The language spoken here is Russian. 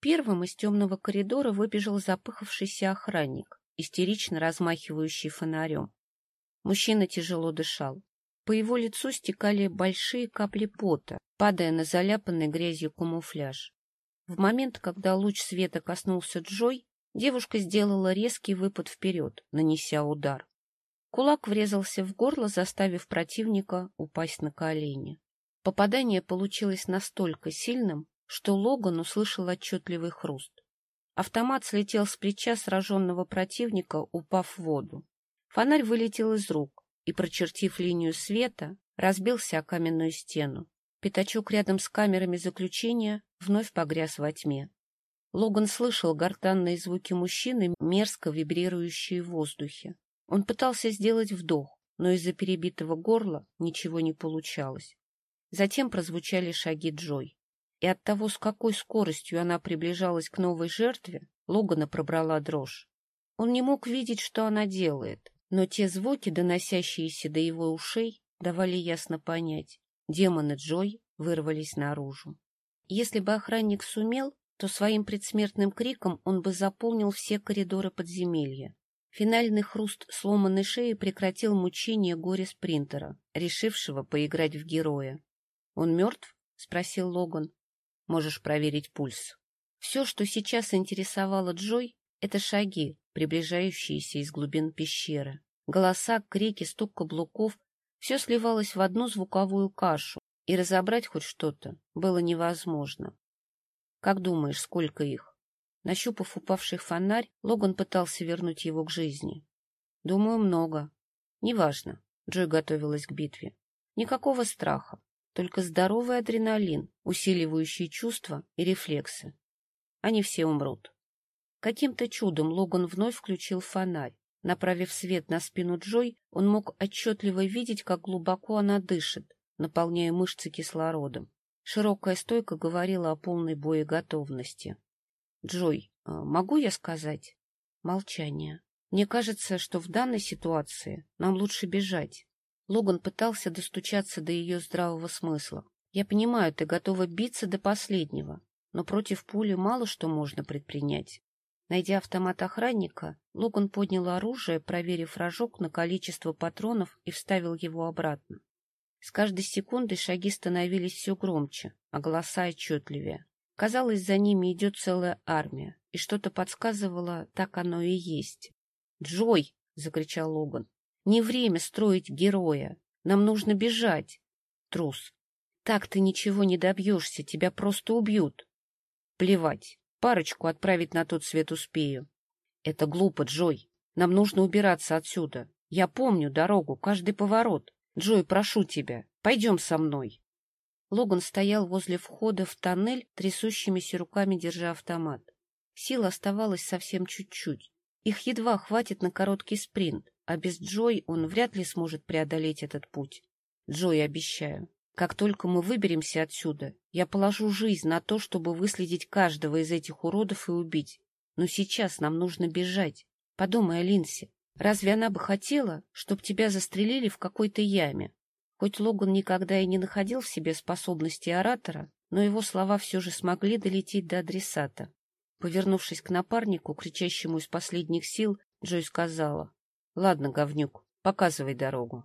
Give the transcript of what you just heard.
Первым из темного коридора выбежал запыхавшийся охранник, истерично размахивающий фонарем. Мужчина тяжело дышал. По его лицу стекали большие капли пота, падая на заляпанный грязью камуфляж. В момент, когда луч света коснулся Джой, девушка сделала резкий выпад вперед, нанеся удар. Кулак врезался в горло, заставив противника упасть на колени. Попадание получилось настолько сильным, что Логан услышал отчетливый хруст. Автомат слетел с плеча сраженного противника, упав в воду. Фонарь вылетел из рук и, прочертив линию света, разбился о каменную стену. Пятачок рядом с камерами заключения вновь погряз во тьме. Логан слышал гортанные звуки мужчины, мерзко вибрирующие в воздухе. Он пытался сделать вдох, но из-за перебитого горла ничего не получалось. Затем прозвучали шаги Джой и от того, с какой скоростью она приближалась к новой жертве, Логана пробрала дрожь. Он не мог видеть, что она делает, но те звуки, доносящиеся до его ушей, давали ясно понять. Демоны Джой вырвались наружу. Если бы охранник сумел, то своим предсмертным криком он бы заполнил все коридоры подземелья. Финальный хруст сломанной шеи прекратил мучение горе-спринтера, решившего поиграть в героя. — Он мертв? — спросил Логан. Можешь проверить пульс. Все, что сейчас интересовало Джой, это шаги, приближающиеся из глубин пещеры. Голоса, крики, стук каблуков — все сливалось в одну звуковую кашу, и разобрать хоть что-то было невозможно. Как думаешь, сколько их? Нащупав упавший фонарь, Логан пытался вернуть его к жизни. Думаю, много. Неважно. Джой готовилась к битве. Никакого страха только здоровый адреналин, усиливающий чувства и рефлексы. Они все умрут. Каким-то чудом Логан вновь включил фонарь. Направив свет на спину Джой, он мог отчетливо видеть, как глубоко она дышит, наполняя мышцы кислородом. Широкая стойка говорила о полной боеготовности. — Джой, а могу я сказать? Молчание. Мне кажется, что в данной ситуации нам лучше бежать. Логан пытался достучаться до ее здравого смысла. «Я понимаю, ты готова биться до последнего, но против пули мало что можно предпринять». Найдя автомат охранника, Логан поднял оружие, проверив рожок на количество патронов и вставил его обратно. С каждой секундой шаги становились все громче, а голоса отчетливее. Казалось, за ними идет целая армия, и что-то подсказывало, так оно и есть. «Джой!» — закричал Логан. Не время строить героя. Нам нужно бежать. Трус. Так ты ничего не добьешься, тебя просто убьют. Плевать. Парочку отправить на тот свет успею. Это глупо, Джой. Нам нужно убираться отсюда. Я помню дорогу, каждый поворот. Джой, прошу тебя, пойдем со мной. Логан стоял возле входа в тоннель, трясущимися руками держа автомат. Сил оставалось совсем чуть-чуть. Их едва хватит на короткий спринт а без Джой он вряд ли сможет преодолеть этот путь. Джой, обещаю, как только мы выберемся отсюда, я положу жизнь на то, чтобы выследить каждого из этих уродов и убить. Но сейчас нам нужно бежать. Подумай о Линсе. Разве она бы хотела, чтобы тебя застрелили в какой-то яме? Хоть Логан никогда и не находил в себе способности оратора, но его слова все же смогли долететь до адресата. Повернувшись к напарнику, кричащему из последних сил, Джой сказала, Ладно, говнюк, показывай дорогу.